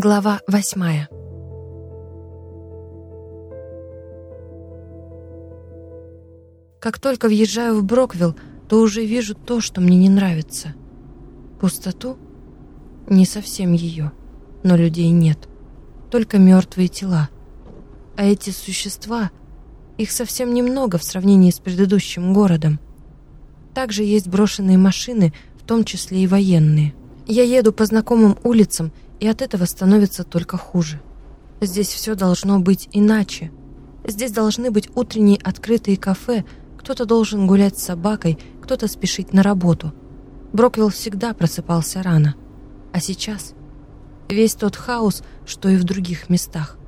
Глава восьмая. Как только въезжаю в Броквилл, то уже вижу то, что мне не нравится. Пустоту? Не совсем ее, но людей нет. Только мертвые тела. А эти существа, их совсем немного в сравнении с предыдущим городом. Также есть брошенные машины, в том числе и военные. Я еду по знакомым улицам и от этого становится только хуже. Здесь все должно быть иначе. Здесь должны быть утренние открытые кафе, кто-то должен гулять с собакой, кто-то спешить на работу. Броквилл всегда просыпался рано. А сейчас весь тот хаос, что и в других местах.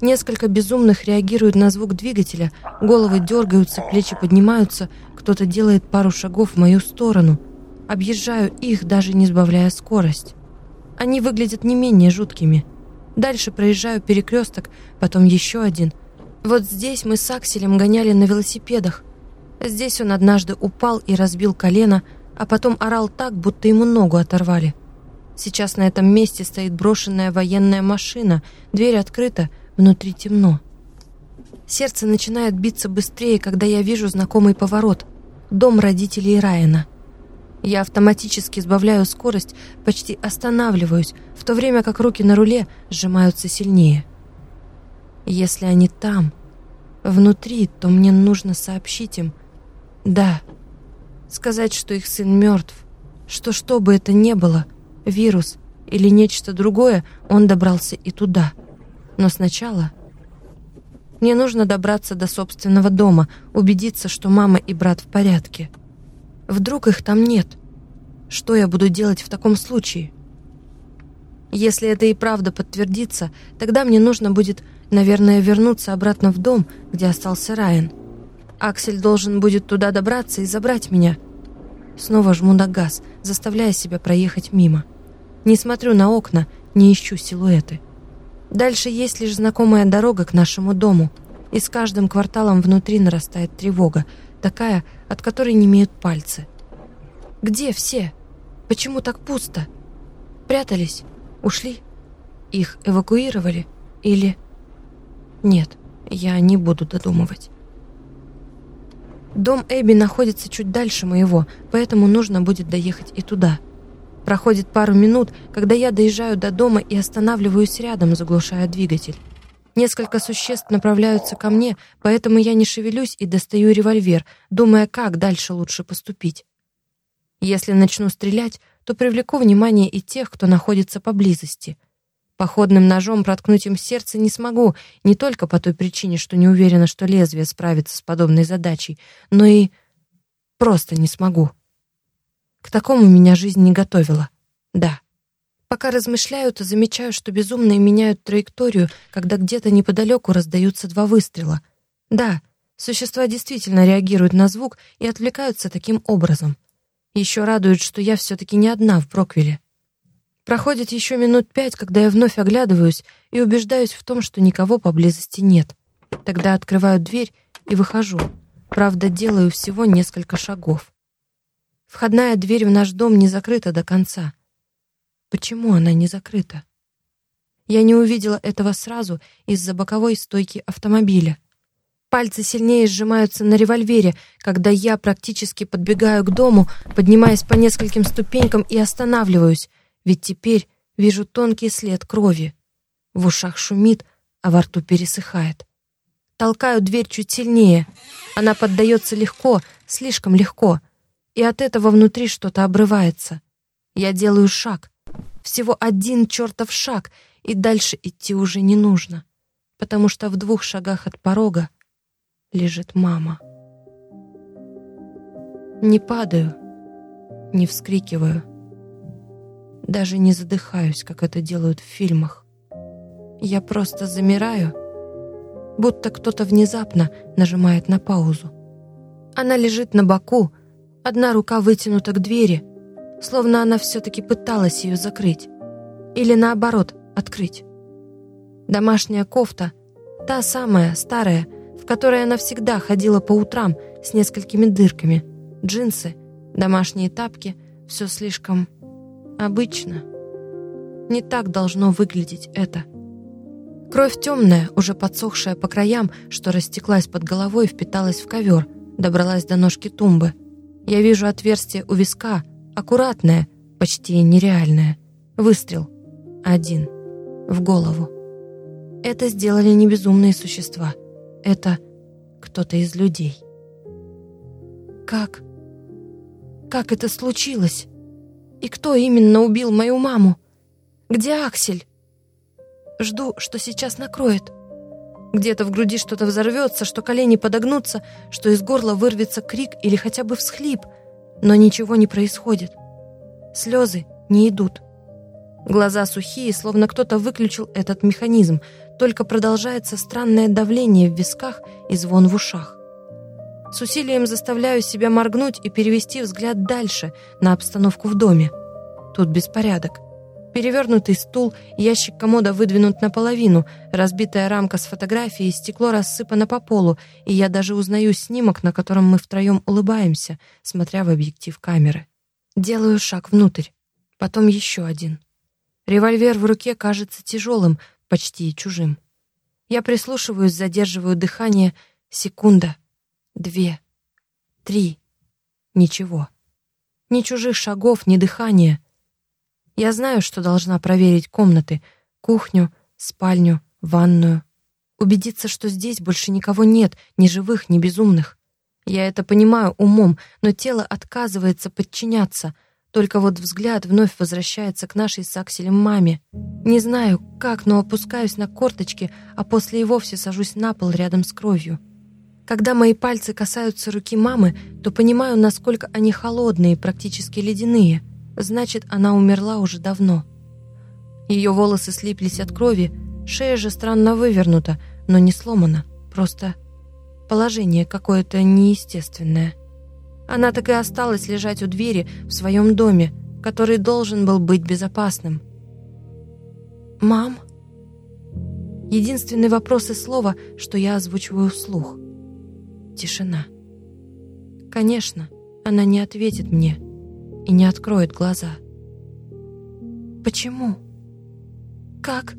Несколько безумных реагируют на звук двигателя, головы дергаются, плечи поднимаются, кто-то делает пару шагов в мою сторону. Объезжаю их, даже не сбавляя скорость. Они выглядят не менее жуткими. Дальше проезжаю перекресток, потом еще один. Вот здесь мы с Акселем гоняли на велосипедах. Здесь он однажды упал и разбил колено, а потом орал так, будто ему ногу оторвали. Сейчас на этом месте стоит брошенная военная машина, дверь открыта, внутри темно. Сердце начинает биться быстрее, когда я вижу знакомый поворот. Дом родителей Райана. Я автоматически сбавляю скорость, почти останавливаюсь, в то время как руки на руле сжимаются сильнее. Если они там, внутри, то мне нужно сообщить им «да», сказать, что их сын мертв, что что бы это ни было, вирус или нечто другое, он добрался и туда. Но сначала мне нужно добраться до собственного дома, убедиться, что мама и брат в порядке. Вдруг их там нет? Что я буду делать в таком случае? Если это и правда подтвердится, тогда мне нужно будет, наверное, вернуться обратно в дом, где остался Райан. Аксель должен будет туда добраться и забрать меня. Снова жму на газ, заставляя себя проехать мимо. Не смотрю на окна, не ищу силуэты. Дальше есть лишь знакомая дорога к нашему дому, и с каждым кварталом внутри нарастает тревога, такая, от которой не имеют пальцы. Где все? Почему так пусто? Прятались? Ушли? Их эвакуировали? Или... Нет, я не буду додумывать. Дом Эбби находится чуть дальше моего, поэтому нужно будет доехать и туда. Проходит пару минут, когда я доезжаю до дома и останавливаюсь рядом, заглушая двигатель. Несколько существ направляются ко мне, поэтому я не шевелюсь и достаю револьвер, думая, как дальше лучше поступить. Если начну стрелять, то привлеку внимание и тех, кто находится поблизости. Походным ножом проткнуть им сердце не смогу, не только по той причине, что не уверена, что лезвие справится с подобной задачей, но и просто не смогу. К такому меня жизнь не готовила. Да. Пока размышляю, то замечаю, что безумные меняют траекторию, когда где-то неподалеку раздаются два выстрела. Да, существа действительно реагируют на звук и отвлекаются таким образом. Еще радует, что я все-таки не одна в Броквилле. Проходит еще минут пять, когда я вновь оглядываюсь и убеждаюсь в том, что никого поблизости нет. Тогда открываю дверь и выхожу. Правда, делаю всего несколько шагов. Входная дверь в наш дом не закрыта до конца. Почему она не закрыта? Я не увидела этого сразу из-за боковой стойки автомобиля. Пальцы сильнее сжимаются на револьвере, когда я практически подбегаю к дому, поднимаясь по нескольким ступенькам и останавливаюсь, ведь теперь вижу тонкий след крови. В ушах шумит, а во рту пересыхает. Толкаю дверь чуть сильнее. Она поддается легко, слишком легко, и от этого внутри что-то обрывается. Я делаю шаг, всего один чертов шаг, и дальше идти уже не нужно, потому что в двух шагах от порога лежит мама. Не падаю, не вскрикиваю, даже не задыхаюсь, как это делают в фильмах. Я просто замираю, будто кто-то внезапно нажимает на паузу. Она лежит на боку, одна рука вытянута к двери — словно она все-таки пыталась ее закрыть. Или наоборот, открыть. Домашняя кофта, та самая, старая, в которой она всегда ходила по утрам с несколькими дырками, джинсы, домашние тапки, все слишком обычно. Не так должно выглядеть это. Кровь темная, уже подсохшая по краям, что растеклась под головой, впиталась в ковер, добралась до ножки тумбы. Я вижу отверстие у виска, аккуратное, почти нереальное. Выстрел. Один. В голову. Это сделали не безумные существа. Это кто-то из людей. Как? Как это случилось? И кто именно убил мою маму? Где Аксель? Жду, что сейчас накроет. Где-то в груди что-то взорвется, что колени подогнутся, что из горла вырвется крик или хотя бы всхлип, но ничего не происходит. Слезы не идут. Глаза сухие, словно кто-то выключил этот механизм, только продолжается странное давление в висках и звон в ушах. С усилием заставляю себя моргнуть и перевести взгляд дальше, на обстановку в доме. Тут беспорядок. Перевернутый стул, ящик комода выдвинут наполовину, разбитая рамка с фотографией, стекло рассыпано по полу, и я даже узнаю снимок, на котором мы втроем улыбаемся, смотря в объектив камеры. Делаю шаг внутрь, потом еще один. Револьвер в руке кажется тяжелым, почти чужим. Я прислушиваюсь, задерживаю дыхание. Секунда, две, три. Ничего. Ни чужих шагов, ни дыхания. Я знаю, что должна проверить комнаты, кухню, спальню, ванную. Убедиться, что здесь больше никого нет, ни живых, ни безумных. Я это понимаю умом, но тело отказывается подчиняться. Только вот взгляд вновь возвращается к нашей с Акселем маме. Не знаю, как, но опускаюсь на корточки, а после и вовсе сажусь на пол рядом с кровью. Когда мои пальцы касаются руки мамы, то понимаю, насколько они холодные, практически ледяные — Значит, она умерла уже давно. Ее волосы слиплись от крови, шея же странно вывернута, но не сломана, просто положение какое-то неестественное. Она так и осталась лежать у двери в своем доме, который должен был быть безопасным. «Мам?» Единственный вопрос и слово, что я озвучиваю вслух. Тишина. Конечно, она не ответит мне и не откроет глаза. Почему? Как?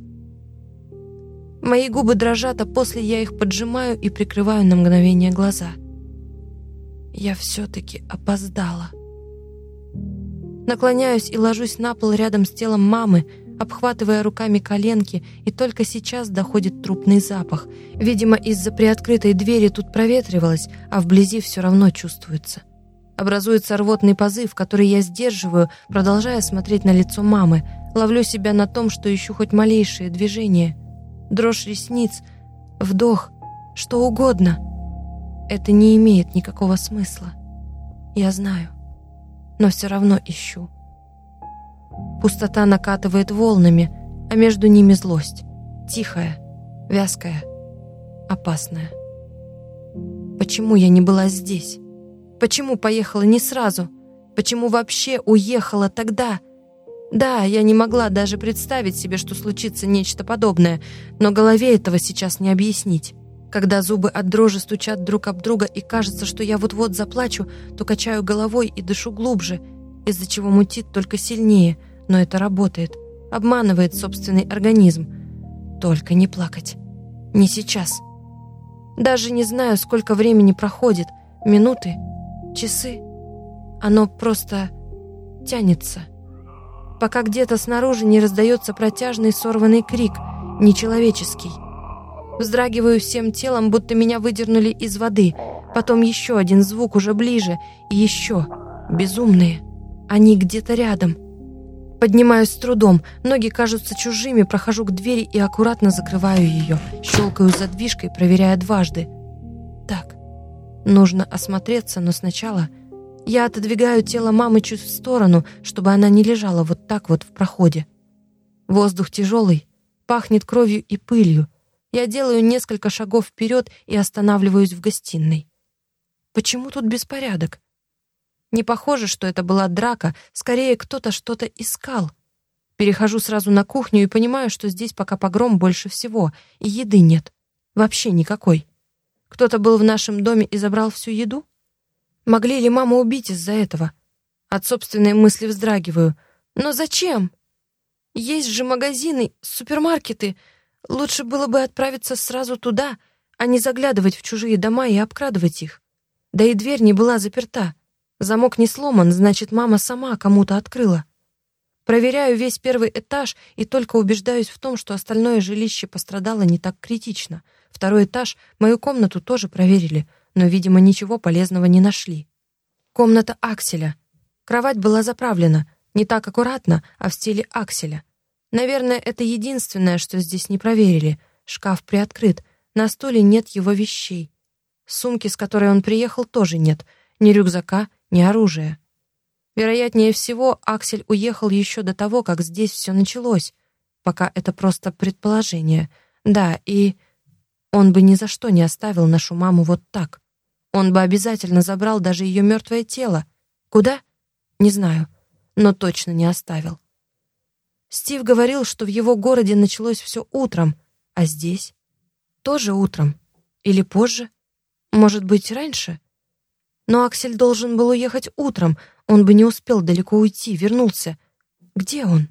Мои губы дрожат, а после я их поджимаю и прикрываю на мгновение глаза. Я все-таки опоздала. Наклоняюсь и ложусь на пол рядом с телом мамы, обхватывая руками коленки, и только сейчас доходит трупный запах. Видимо, из-за приоткрытой двери тут проветривалось, а вблизи все равно чувствуется. Образуется рвотный позыв, который я сдерживаю, продолжая смотреть на лицо мамы. Ловлю себя на том, что ищу хоть малейшее движение. Дрожь ресниц, вдох, что угодно. Это не имеет никакого смысла. Я знаю, но все равно ищу. Пустота накатывает волнами, а между ними злость. Тихая, вязкая, опасная. Почему я не была здесь? Почему поехала не сразу? Почему вообще уехала тогда? Да, я не могла даже представить себе, что случится нечто подобное, но голове этого сейчас не объяснить. Когда зубы от дрожи стучат друг об друга и кажется, что я вот-вот заплачу, то качаю головой и дышу глубже, из-за чего мутит только сильнее, но это работает, обманывает собственный организм. Только не плакать. Не сейчас. Даже не знаю, сколько времени проходит, минуты часы. Оно просто тянется. Пока где-то снаружи не раздается протяжный сорванный крик, нечеловеческий. Вздрагиваю всем телом, будто меня выдернули из воды. Потом еще один звук уже ближе. И еще. Безумные. Они где-то рядом. Поднимаюсь с трудом. Ноги кажутся чужими. Прохожу к двери и аккуратно закрываю ее. Щелкаю задвижкой, проверяя дважды. Нужно осмотреться, но сначала я отодвигаю тело мамы чуть в сторону, чтобы она не лежала вот так вот в проходе. Воздух тяжелый, пахнет кровью и пылью. Я делаю несколько шагов вперед и останавливаюсь в гостиной. Почему тут беспорядок? Не похоже, что это была драка, скорее кто-то что-то искал. Перехожу сразу на кухню и понимаю, что здесь пока погром больше всего, и еды нет. Вообще никакой. Кто-то был в нашем доме и забрал всю еду? Могли ли маму убить из-за этого? От собственной мысли вздрагиваю. Но зачем? Есть же магазины, супермаркеты. Лучше было бы отправиться сразу туда, а не заглядывать в чужие дома и обкрадывать их. Да и дверь не была заперта. Замок не сломан, значит, мама сама кому-то открыла. Проверяю весь первый этаж и только убеждаюсь в том, что остальное жилище пострадало не так критично. Второй этаж, мою комнату тоже проверили, но, видимо, ничего полезного не нашли. Комната Акселя. Кровать была заправлена, не так аккуратно, а в стиле Акселя. Наверное, это единственное, что здесь не проверили. Шкаф приоткрыт, на столе нет его вещей. Сумки, с которой он приехал, тоже нет. Ни рюкзака, ни оружия. Вероятнее всего, Аксель уехал еще до того, как здесь все началось. Пока это просто предположение. Да, и он бы ни за что не оставил нашу маму вот так. Он бы обязательно забрал даже ее мертвое тело. Куда? Не знаю, но точно не оставил. Стив говорил, что в его городе началось все утром, а здесь тоже утром или позже, может быть, раньше. Но Аксель должен был уехать утром, он бы не успел далеко уйти, вернулся. Где он?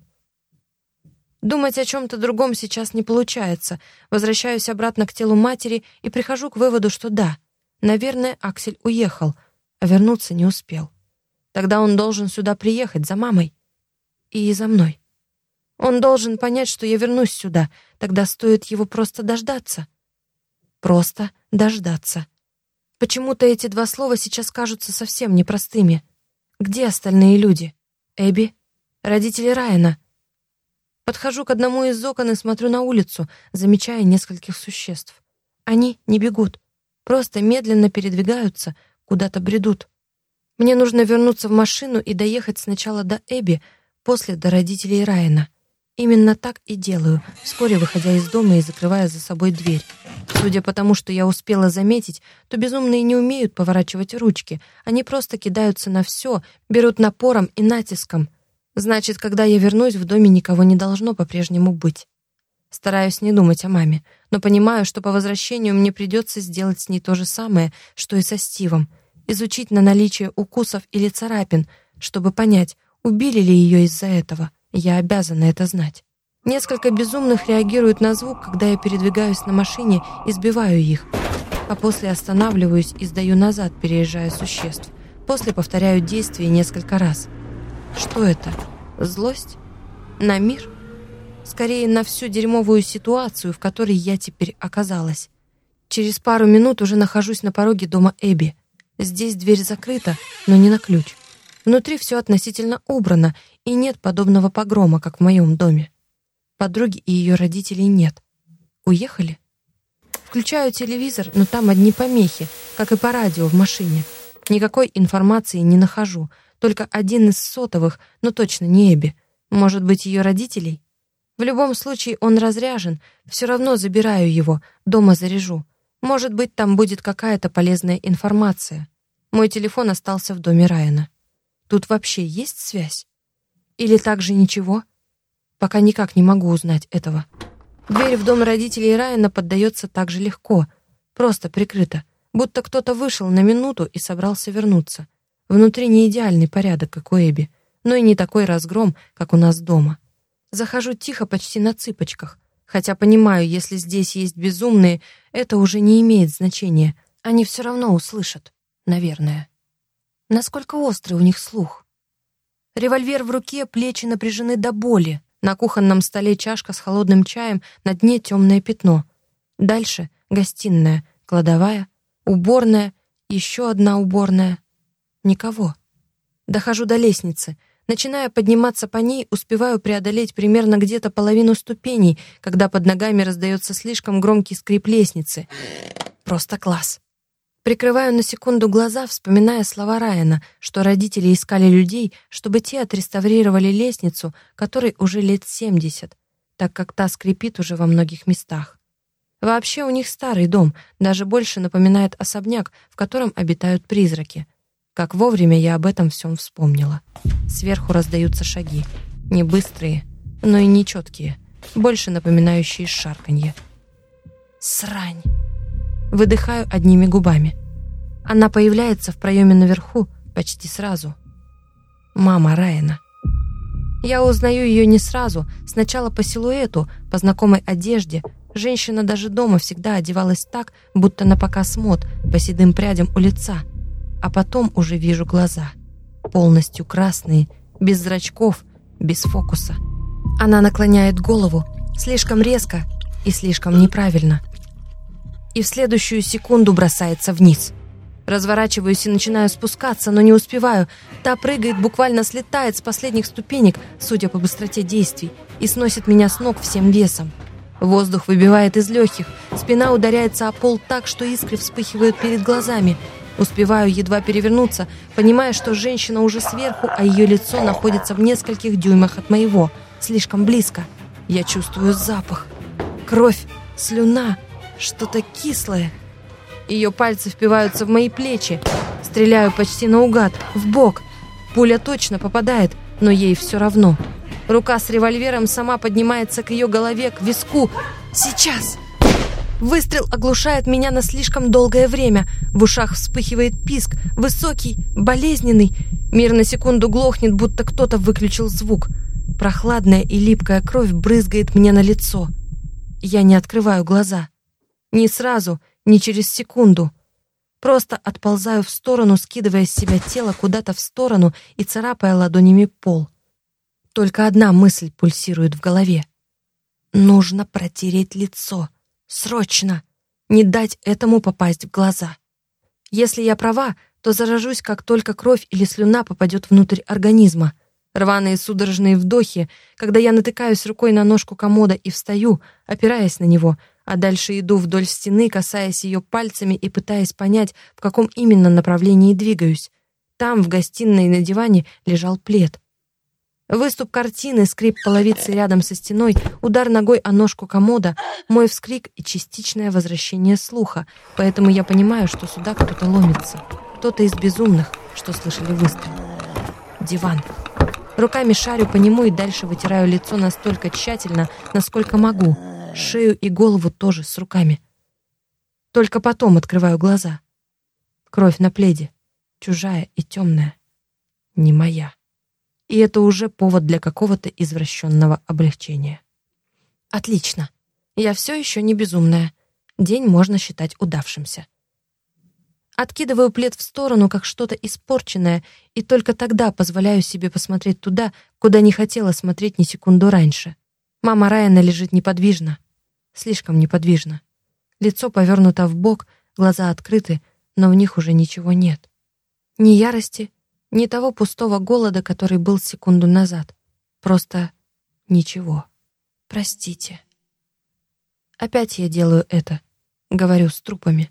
Думать о чем-то другом сейчас не получается. Возвращаюсь обратно к телу матери и прихожу к выводу, что да, наверное, Аксель уехал, а вернуться не успел. Тогда он должен сюда приехать за мамой и за мной. Он должен понять, что я вернусь сюда, тогда стоит его просто дождаться. Просто дождаться. Почему-то эти два слова сейчас кажутся совсем непростыми. Где остальные люди? Эбби? Родители Райана? Подхожу к одному из окон и смотрю на улицу, замечая нескольких существ. Они не бегут, просто медленно передвигаются, куда-то бредут. Мне нужно вернуться в машину и доехать сначала до Эбби, после до родителей Райана. Именно так и делаю, вскоре выходя из дома и закрывая за собой дверь. Судя по тому, что я успела заметить, то безумные не умеют поворачивать ручки. Они просто кидаются на все, берут напором и натиском. Значит, когда я вернусь, в доме никого не должно по-прежнему быть. Стараюсь не думать о маме, но понимаю, что по возвращению мне придется сделать с ней то же самое, что и со Стивом. Изучить на наличие укусов или царапин, чтобы понять, убили ли ее из-за этого. Я обязана это знать. Несколько безумных реагируют на звук, когда я передвигаюсь на машине и сбиваю их, а после останавливаюсь и сдаю назад, переезжая существ. После повторяю действие несколько раз. Что это? Злость? На мир? Скорее, на всю дерьмовую ситуацию, в которой я теперь оказалась. Через пару минут уже нахожусь на пороге дома Эбби. Здесь дверь закрыта, но не на ключ. Внутри все относительно убрано, и нет подобного погрома, как в моем доме. Подруги и ее родителей нет. Уехали? Включаю телевизор, но там одни помехи, как и по радио в машине. Никакой информации не нахожу, только один из сотовых, но точно не Эбби. Может быть, ее родителей? В любом случае он разряжен, все равно забираю его, дома заряжу. Может быть, там будет какая-то полезная информация. Мой телефон остался в доме Райана. Тут вообще есть связь? Или также ничего? Пока никак не могу узнать этого. Дверь в дом родителей Райана поддается так же легко, просто прикрыта, будто кто-то вышел на минуту и собрался вернуться. Внутри не идеальный порядок, как у Эбби, но и не такой разгром, как у нас дома. Захожу тихо, почти на цыпочках, хотя понимаю, если здесь есть безумные, это уже не имеет значения. Они все равно услышат, наверное. Насколько острый у них слух. Револьвер в руке, плечи напряжены до боли. На кухонном столе чашка с холодным чаем, на дне темное пятно. Дальше гостиная, кладовая, уборная, еще одна уборная. Никого. Дохожу до лестницы. Начиная подниматься по ней, успеваю преодолеть примерно где-то половину ступеней, когда под ногами раздается слишком громкий скрип лестницы. Просто класс. Прикрываю на секунду глаза, вспоминая слова Райана, что родители искали людей, чтобы те отреставрировали лестницу, которой уже лет 70, так как та скрипит уже во многих местах. Вообще у них старый дом, даже больше напоминает особняк, в котором обитают призраки. Как вовремя я об этом всем вспомнила. Сверху раздаются шаги. Не быстрые, но и не четкие, больше напоминающие шарканье. Срань! Выдыхаю одними губами. Она появляется в проеме наверху почти сразу. Мама Райана. Я узнаю ее не сразу, сначала по силуэту, по знакомой одежде. Женщина даже дома всегда одевалась так, будто на показ мод, по седым прядям у лица. А потом уже вижу глаза. Полностью красные, без зрачков, без фокуса. Она наклоняет голову, слишком резко и слишком неправильно. И в следующую секунду бросается вниз. Разворачиваюсь и начинаю спускаться, но не успеваю. Та прыгает, буквально слетает с последних ступенек, судя по быстроте действий, и сносит меня с ног всем весом. Воздух выбивает из легких, спина ударяется о пол так, что искры вспыхивают перед глазами. Успеваю едва перевернуться, понимая, что женщина уже сверху, а ее лицо находится в нескольких дюймах от моего, слишком близко. Я чувствую запах. Кровь, слюна, что-то кислое. Ее пальцы впиваются в мои плечи. Стреляю почти наугад, в бок. Пуля точно попадает, но ей все равно. Рука с револьвером сама поднимается к ее голове, к виску. Сейчас! Выстрел оглушает меня на слишком долгое время. В ушах вспыхивает писк, высокий, болезненный. Мир на секунду глохнет, будто кто-то выключил звук. Прохладная и липкая кровь брызгает мне на лицо. Я не открываю глаза. Не сразу, не через секунду. Просто отползаю в сторону, скидывая с себя тело куда-то в сторону и царапая ладонями пол. Только одна мысль пульсирует в голове. Нужно протереть лицо. Срочно! Не дать этому попасть в глаза. Если я права, то заражусь, как только кровь или слюна попадет внутрь организма. Рваные судорожные вдохи, когда я натыкаюсь рукой на ножку комода и встаю, опираясь на него, а дальше иду вдоль стены, касаясь ее пальцами и пытаясь понять, в каком именно направлении двигаюсь. Там, в гостиной на диване, лежал плед. Выступ картины, скрип половицы рядом со стеной, удар ногой о ножку комода, мой вскрик и частичное возвращение слуха, поэтому я понимаю, что сюда кто-то ломится. Кто-то из безумных, что слышали выстрел. Диван. Руками шарю по нему и дальше вытираю лицо настолько тщательно, насколько могу шею и голову тоже с руками. Только потом открываю глаза. Кровь на пледе, чужая и темная, не моя. И это уже повод для какого-то извращенного облегчения. Отлично. Я все еще не безумная. День можно считать удавшимся. Откидываю плед в сторону, как что-то испорченное, и только тогда позволяю себе посмотреть туда, куда не хотела смотреть ни секунду раньше. Мама Райана лежит неподвижно, слишком неподвижно. Лицо повернуто в бок, глаза открыты, но в них уже ничего нет. Ни ярости, ни того пустого голода, который был секунду назад. Просто ничего. Простите. Опять я делаю это. Говорю с трупами.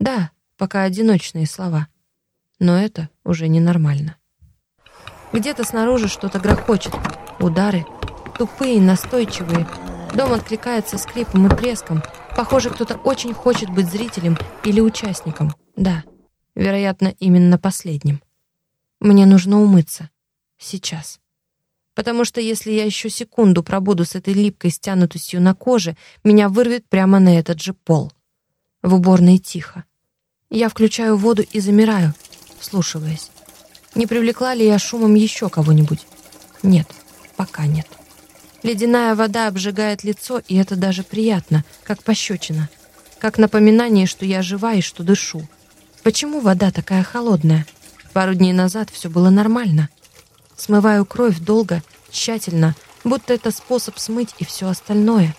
Да, пока одиночные слова. Но это уже ненормально. Где-то снаружи что-то грохочет. Удары. Тупые, настойчивые, Дом откликается скрипом и треском. Похоже, кто-то очень хочет быть зрителем или участником. Да, вероятно, именно последним. Мне нужно умыться. Сейчас. Потому что если я еще секунду пробуду с этой липкой стянутостью на коже, меня вырвет прямо на этот же пол. В уборной тихо. Я включаю воду и замираю, вслушиваясь. Не привлекла ли я шумом еще кого-нибудь? Нет, пока нет. Ледяная вода обжигает лицо, и это даже приятно, как пощечина. Как напоминание, что я жива и что дышу. Почему вода такая холодная? Пару дней назад все было нормально. Смываю кровь долго, тщательно, будто это способ смыть и все остальное.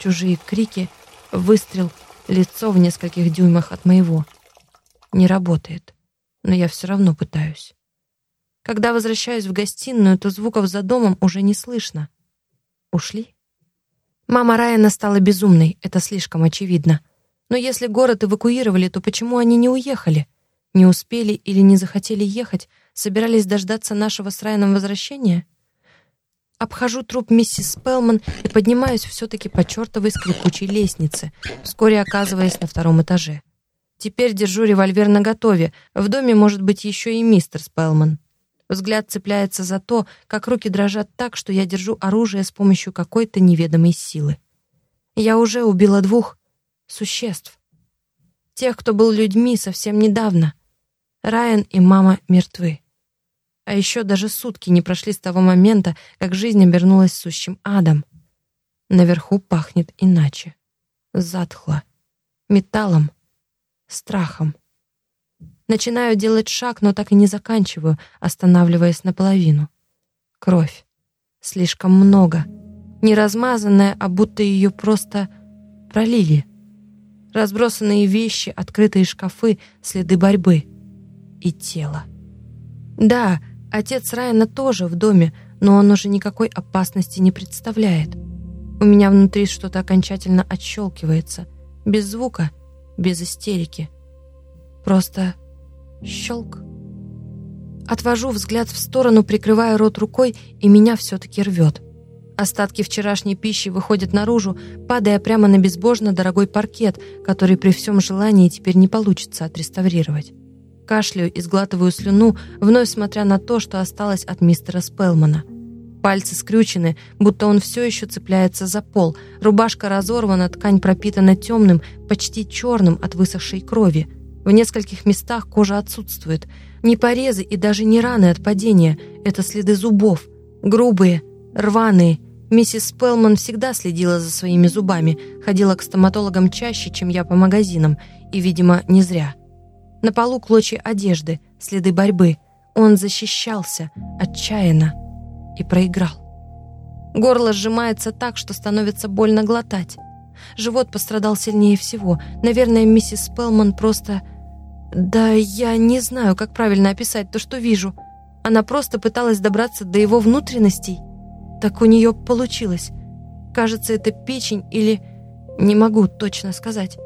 Чужие крики, выстрел, лицо в нескольких дюймах от моего. Не работает, но я все равно пытаюсь. Когда возвращаюсь в гостиную, то звуков за домом уже не слышно. Ушли? Мама Райана стала безумной, это слишком очевидно. Но если город эвакуировали, то почему они не уехали? Не успели или не захотели ехать, собирались дождаться нашего с Райаном возвращения? Обхожу труп миссис Спелман и поднимаюсь все-таки по чертовой скрипучей лестнице, вскоре оказываясь на втором этаже. Теперь держу револьвер наготове, в доме может быть еще и мистер Спелман. Взгляд цепляется за то, как руки дрожат так, что я держу оружие с помощью какой-то неведомой силы. Я уже убила двух существ. Тех, кто был людьми совсем недавно. Райан и мама мертвы. А еще даже сутки не прошли с того момента, как жизнь обернулась сущим адом. Наверху пахнет иначе. Затхло. Металлом. Страхом. Начинаю делать шаг, но так и не заканчиваю, останавливаясь наполовину. Кровь. Слишком много. Не размазанная, а будто ее просто пролили. Разбросанные вещи, открытые шкафы, следы борьбы. И тело. Да, отец Райана тоже в доме, но он уже никакой опасности не представляет. У меня внутри что-то окончательно отщелкивается. Без звука, без истерики. Просто щелк. Отвожу взгляд в сторону, прикрывая рот рукой, и меня все-таки рвет. Остатки вчерашней пищи выходят наружу, падая прямо на безбожно дорогой паркет, который при всем желании теперь не получится отреставрировать. Кашляю и сглатываю слюну, вновь смотря на то, что осталось от мистера Спелмана. Пальцы скрючены, будто он все еще цепляется за пол. Рубашка разорвана, ткань пропитана темным, почти черным от высохшей крови. В нескольких местах кожа отсутствует. Не порезы и даже не раны от падения. Это следы зубов. Грубые, рваные, Миссис Спелман всегда следила за своими зубами, ходила к стоматологам чаще, чем я по магазинам, и, видимо, не зря. На полу клочья одежды, следы борьбы. Он защищался, отчаянно, и проиграл. Горло сжимается так, что становится больно глотать. Живот пострадал сильнее всего. Наверное, миссис Спелман просто... Да я не знаю, как правильно описать то, что вижу. Она просто пыталась добраться до его внутренностей так у нее получилось. Кажется, это печень или... Не могу точно сказать.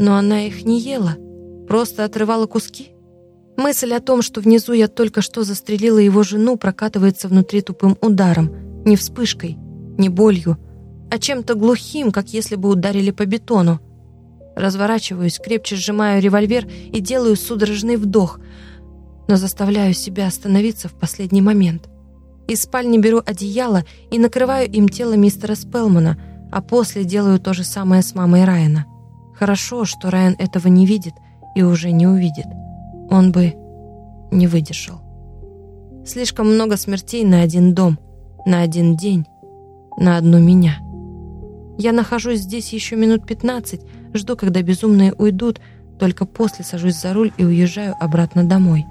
Но она их не ела, просто отрывала куски. Мысль о том, что внизу я только что застрелила его жену, прокатывается внутри тупым ударом. Не вспышкой, не болью, а чем-то глухим, как если бы ударили по бетону. Разворачиваюсь, крепче сжимаю револьвер и делаю судорожный вдох, но заставляю себя остановиться в последний момент. Из спальни беру одеяло и накрываю им тело мистера Спелмана, а после делаю то же самое с мамой Райана. Хорошо, что Райан этого не видит и уже не увидит. Он бы не выдержал. Слишком много смертей на один дом, на один день, на одну меня. Я нахожусь здесь еще минут 15, жду, когда безумные уйдут, только после сажусь за руль и уезжаю обратно домой.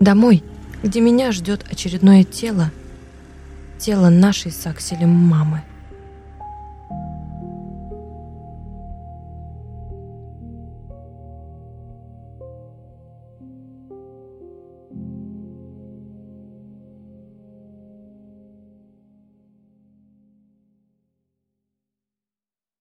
Домой, где меня ждет очередное тело, тело нашей с мамы.